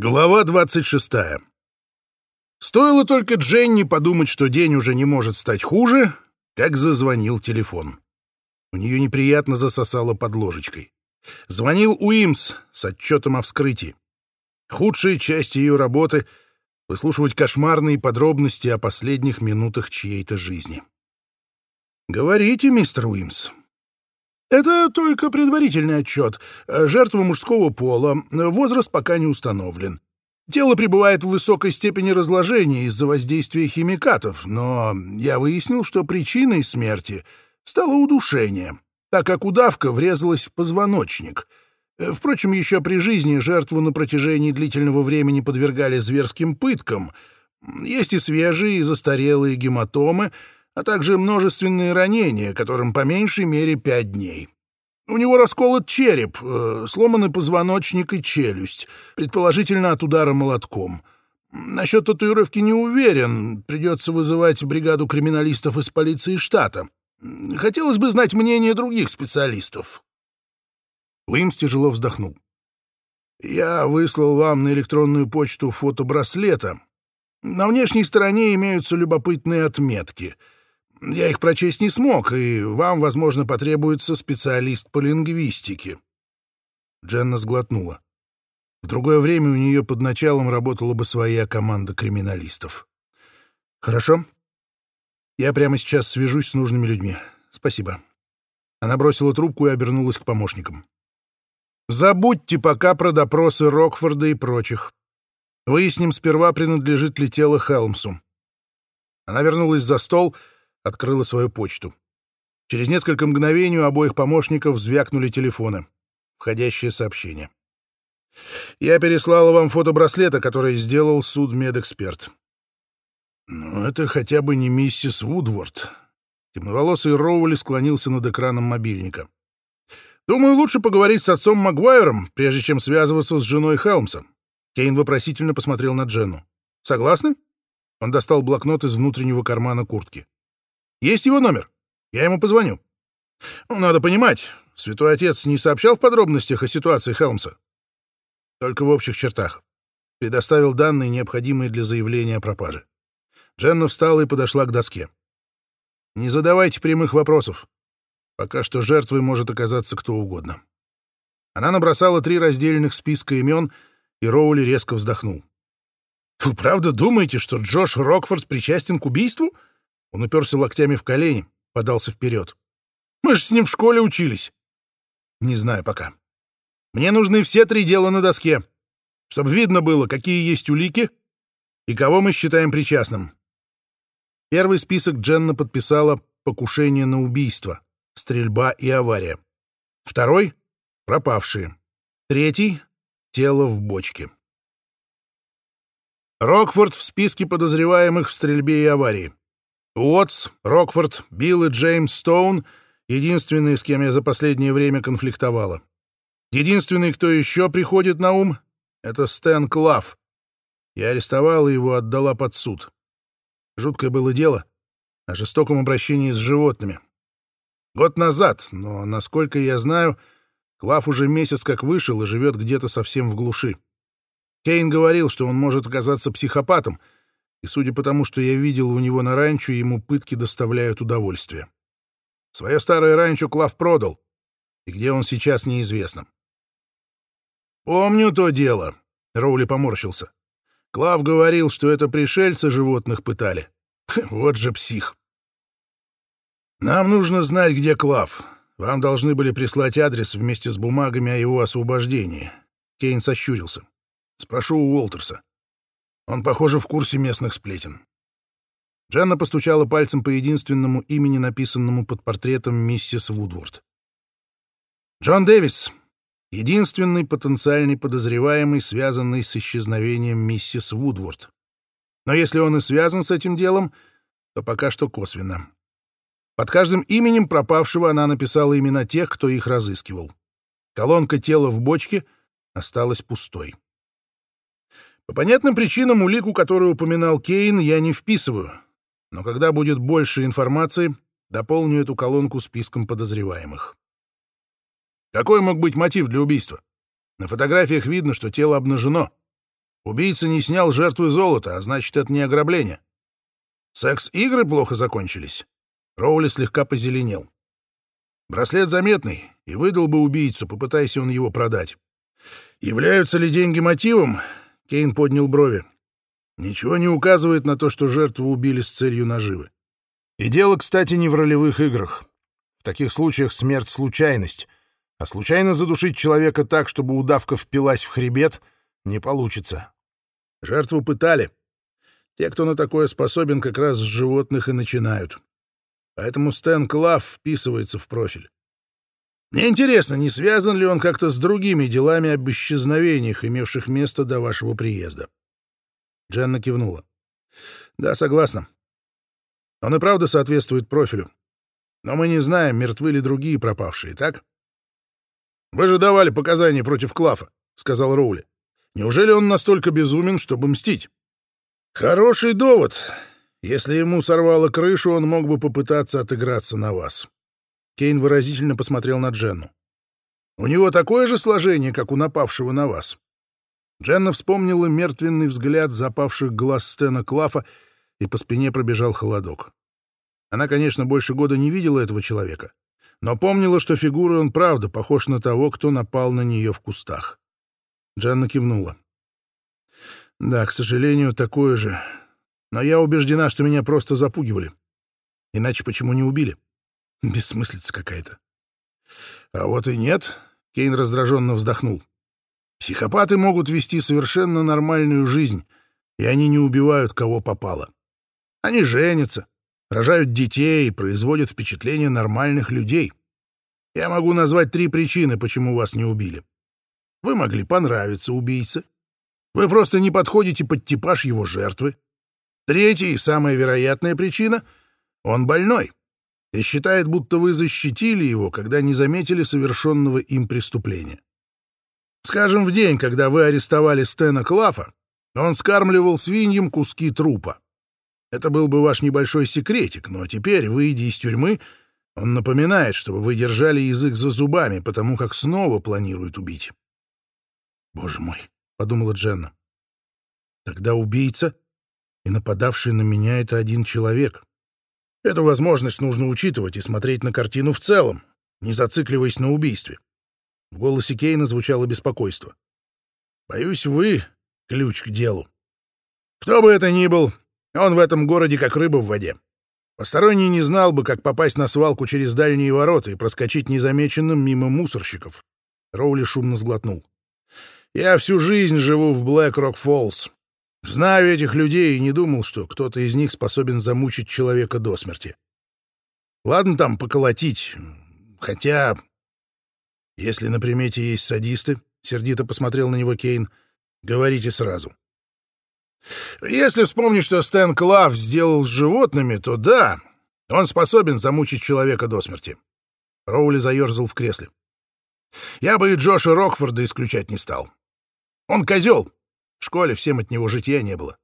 Глава 26. Стоило только Дженни подумать, что день уже не может стать хуже, как зазвонил телефон. У нее неприятно засосало под ложечкой. Звонил Уимс с отчетом о вскрытии. Худшая часть ее работы — выслушивать кошмарные подробности о последних минутах чьей-то жизни. «Говорите, мистер Уимс», это только предварительный отчет. Жертва мужского пола. Возраст пока не установлен. Тело пребывает в высокой степени разложения из-за воздействия химикатов, но я выяснил, что причиной смерти стало удушение, так как удавка врезалась в позвоночник. Впрочем, еще при жизни жертву на протяжении длительного времени подвергали зверским пыткам. Есть и свежие, и застарелые гематомы — а также множественные ранения, которым по меньшей мере пять дней. У него расколот череп, э, сломаны позвоночник и челюсть, предположительно от удара молотком. Насчет татуировки не уверен, придется вызывать бригаду криминалистов из полиции штата. Хотелось бы знать мнение других специалистов. Уимс тяжело вздохнул. «Я выслал вам на электронную почту фото браслета. На внешней стороне имеются любопытные отметки — я их прочесть не смог, и вам, возможно, потребуется специалист по лингвистике». Дженна сглотнула. В другое время у нее под началом работала бы своя команда криминалистов. «Хорошо. Я прямо сейчас свяжусь с нужными людьми. Спасибо». Она бросила трубку и обернулась к помощникам. «Забудьте пока про допросы Рокфорда и прочих. Выясним сперва, принадлежит ли тело Хелмсу». Она вернулась за стол — открыла свою почту. Через несколько мгновений у обоих помощников звякнули телефоны. Входящее сообщение. «Я переслала вам фото браслета, который сделал судмедэксперт». «Ну, это хотя бы не миссис Вудворд». Темноволосый Роули склонился над экраном мобильника. «Думаю, лучше поговорить с отцом Магуайром, прежде чем связываться с женой Хелмса». Кейн вопросительно посмотрел на Дженну. «Согласны?» Он достал блокнот из внутреннего кармана куртки. Есть его номер? Я ему позвоню. Ну, надо понимать, святой отец не сообщал в подробностях о ситуации Хелмса. Только в общих чертах. Предоставил данные, необходимые для заявления о пропаже. Дженна встала и подошла к доске. Не задавайте прямых вопросов. Пока что жертвой может оказаться кто угодно. Она набросала три раздельных списка имен, и Роули резко вздохнул. «Вы правда думаете, что Джош Рокфорд причастен к убийству?» Он уперся локтями в колени, подался вперед. «Мы же с ним в школе учились!» «Не знаю пока. Мне нужны все три дела на доске, чтобы видно было, какие есть улики и кого мы считаем причастным». Первый список Дженна подписала «Покушение на убийство», «Стрельба и авария». Второй — «Пропавшие». Третий — «Тело в бочке». Рокфорд в списке подозреваемых в стрельбе и аварии. Уотс, Рокфорд, Билл и Джеймс Стоун — единственные, с кем я за последнее время конфликтовала. Единственный, кто еще приходит на ум — это Стэн Клав. Я арестовала его, отдала под суд. Жуткое было дело о жестоком обращении с животными. Год назад, но, насколько я знаю, Клав уже месяц как вышел и живет где-то совсем в глуши. Кейн говорил, что он может оказаться психопатом — и судя по тому, что я видел у него на ранчо, ему пытки доставляют удовольствие. Свое старое ранчо Клав продал, и где он сейчас, неизвестно. «Помню то дело», — Роули поморщился. Клав говорил, что это пришельцы животных пытали. Вот же псих. «Нам нужно знать, где Клав. Вам должны были прислать адрес вместе с бумагами о его освобождении». Кейн сощурился. «Спрошу у Уолтерса. Он, похоже, в курсе местных сплетен. Джанна постучала пальцем по единственному имени, написанному под портретом миссис Вудворд. Джон Дэвис — единственный потенциальный подозреваемый, связанный с исчезновением миссис Вудворд. Но если он и связан с этим делом, то пока что косвенно. Под каждым именем пропавшего она написала имена тех, кто их разыскивал. Колонка тела в бочке осталась пустой. По понятным причинам улику, которую упоминал Кейн, я не вписываю. Но когда будет больше информации, дополню эту колонку списком подозреваемых. Какой мог быть мотив для убийства? На фотографиях видно, что тело обнажено. Убийца не снял жертвы золота, а значит, это не ограбление. Секс-игры плохо закончились. Роули слегка позеленел. Браслет заметный, и выдал бы убийцу, попытайся он его продать. Являются ли деньги мотивом? Кейн поднял брови. Ничего не указывает на то, что жертву убили с целью наживы. И дело, кстати, не в ролевых играх. В таких случаях смерть — случайность, а случайно задушить человека так, чтобы удавка впилась в хребет, не получится. Жертву пытали. Те, кто на такое способен, как раз с животных и начинают. Поэтому Стэн Клав вписывается в профиль. Мне интересно, не связан ли он как-то с другими делами об исчезновениях, имевших место до вашего приезда. Дженна кивнула. Да, согласна. Он и правда соответствует профилю. Но мы не знаем, мертвы ли другие пропавшие, так? Вы же давали показания против Клафа, сказал Роули. Неужели он настолько безумен, чтобы мстить? Хороший довод. Если ему сорвало крышу, он мог бы попытаться отыграться на вас. Кейн выразительно посмотрел на Дженну. У него такое же сложение, как у напавшего на вас. Дженна вспомнила мертвенный взгляд запавших глаз Стена Клафа, и по спине пробежал холодок. Она, конечно, больше года не видела этого человека, но помнила, что фигурой он правда похож на того, кто напал на нее в кустах. Дженна кивнула. «Да, к сожалению, такое же. Но я убеждена, что меня просто запугивали. Иначе почему не убили? Бессмыслица какая-то». «А вот и нет», — Кейн раздраженно вздохнул. Психопаты могут вести совершенно нормальную жизнь, и они не убивают кого попало. Они женятся, рожают детей и производят впечатление нормальных людей. Я могу назвать три причины, почему вас не убили. Вы могли понравиться убийце. Вы просто не подходите под типаж его жертвы. Третья и самая вероятная причина — он больной и считает, будто вы защитили его, когда не заметили совершенного им преступления. Скажем, в день, когда вы арестовали Стена Клафа, он скармливал свиньям куски трупа. Это был бы ваш небольшой секретик, но теперь, выйдя из тюрьмы, он напоминает, чтобы вы держали язык за зубами, потому как снова планирует убить. «Боже мой», — подумала Дженна. «Тогда убийца и нападавший на меня — это один человек. Эту возможность нужно учитывать и смотреть на картину в целом, не зацикливаясь на убийстве. В голосе Кейна звучало беспокойство. «Боюсь, вы — ключ к делу. Кто бы это ни был, он в этом городе как рыба в воде. Посторонний не знал бы, как попасть на свалку через дальние ворота и проскочить незамеченным мимо мусорщиков». Роули шумно сглотнул. «Я всю жизнь живу в Блэк-Рок-Фоллс. Знаю этих людей и не думал, что кто-то из них способен замучить человека до смерти. Ладно там поколотить, хотя если на примете есть садисты, — сердито посмотрел на него Кейн, — говорите сразу. Если вспомнить, что Стэн Клав сделал с животными, то да, он способен замучить человека до смерти. Роули заерзал в кресле. Я бы и Джоша Рокфорда исключать не стал. Он козел. В школе всем от него житья не было.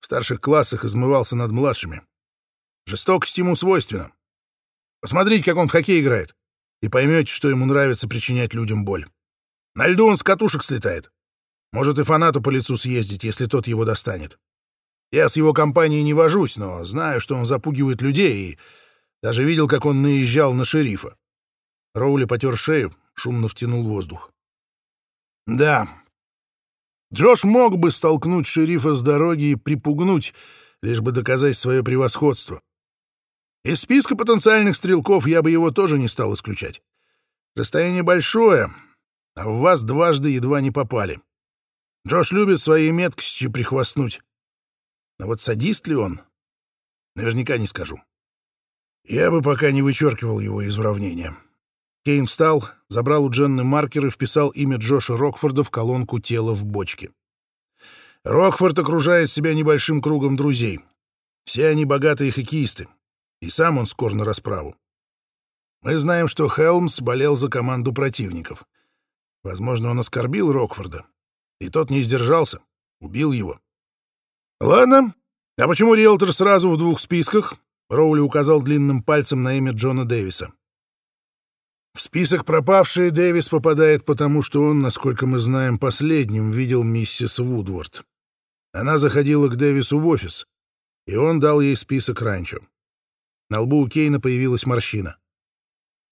В старших классах измывался над младшими. Жестокость ему свойственна. Посмотрите, как он в хоккей играет и поймете, что ему нравится причинять людям боль. На льду он с катушек слетает. Может и фанату по лицу съездить, если тот его достанет. Я с его компанией не вожусь, но знаю, что он запугивает людей, и даже видел, как он наезжал на шерифа. Роули потер шею, шумно втянул воздух. Да, Джош мог бы столкнуть шерифа с дороги и припугнуть, лишь бы доказать свое превосходство. Из списка потенциальных стрелков я бы его тоже не стал исключать. Расстояние большое, а в вас дважды едва не попали. Джош любит своей меткостью прихвастнуть. Но вот садист ли он? Наверняка не скажу. Я бы пока не вычеркивал его из уравнения. Кейн встал, забрал у Дженны маркер и вписал имя Джоша Рокфорда в колонку тела в бочке. Рокфорд окружает себя небольшим кругом друзей. Все они богатые хоккеисты и сам он скор на расправу. Мы знаем, что Хелмс болел за команду противников. Возможно, он оскорбил Рокфорда, и тот не сдержался, убил его. Ладно, а почему риэлтор сразу в двух списках? Роули указал длинным пальцем на имя Джона Дэвиса. В список пропавший Дэвис попадает потому, что он, насколько мы знаем, последним видел миссис Вудворд, Она заходила к Дэвису в офис, и он дал ей список ранчо. На лбу у Кейна появилась морщина.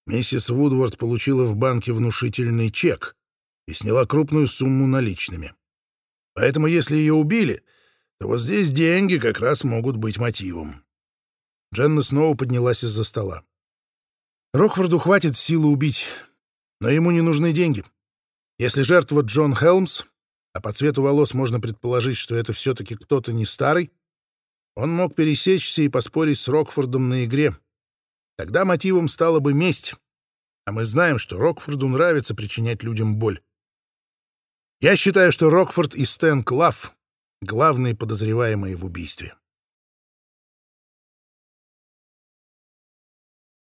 Миссис Вудвард получила в банке внушительный чек и сняла крупную сумму наличными. Поэтому если ее убили, то вот здесь деньги как раз могут быть мотивом. Дженна снова поднялась из-за стола. Рокфорду хватит силы убить, но ему не нужны деньги. Если жертва Джон Хелмс, а по цвету волос можно предположить, что это все-таки кто-то не старый, он мог пересечься и поспорить с Рокфордом на игре. Тогда мотивом стала бы месть. А мы знаем, что Рокфорду нравится причинять людям боль. Я считаю, что Рокфорд и Стэн Клафф — главные подозреваемые в убийстве.